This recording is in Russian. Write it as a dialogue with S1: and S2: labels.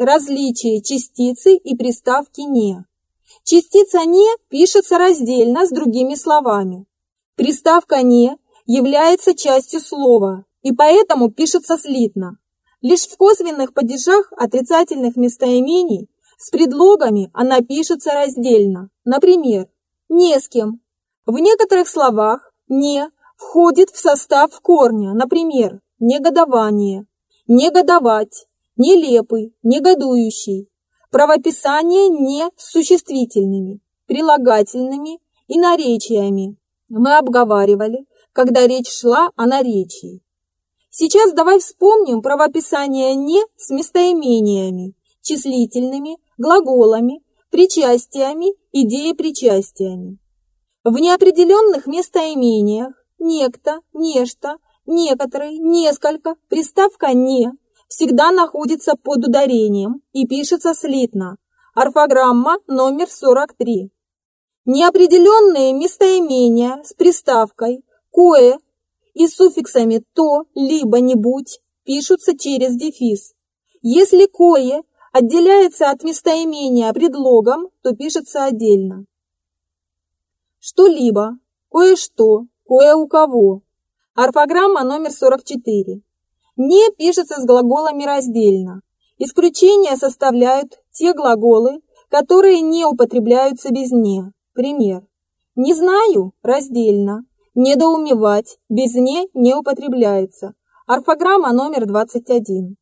S1: различие частицы и приставки «не». Частица «не» пишется раздельно с другими словами. Приставка «не» является частью слова и поэтому пишется слитно. Лишь в косвенных падежах отрицательных местоимений с предлогами она пишется раздельно. Например, «не с кем». В некоторых словах «не» входит в состав корня, например, «негодование», «негодовать», «нелепый», «негодующий». Правописание не с существительными, прилагательными и наречиями. Мы обговаривали, когда речь шла о наречии. Сейчас давай вспомним правописание «не» с местоимениями, числительными, глаголами, причастиями и деепричастиями. В неопределенных местоимениях некто, нечто, некоторый, несколько, приставка «не» всегда находится под ударением и пишется слитно. Орфограмма номер 43. Неопределенные местоимения с приставкой «кое» и суффиксами «то», либо «нибудь» пишутся через дефис. Если «кое» отделяется от местоимения предлогом, то пишется отдельно. Что-либо, кое-что, кое у кого. Орфограмма номер 44. Не пишется с глаголами раздельно. Исключения составляют те глаголы, которые не употребляются без «не». Пример. «Не знаю» – раздельно. «Недоумевать» без «не» не употребляется. Орфограмма номер 21.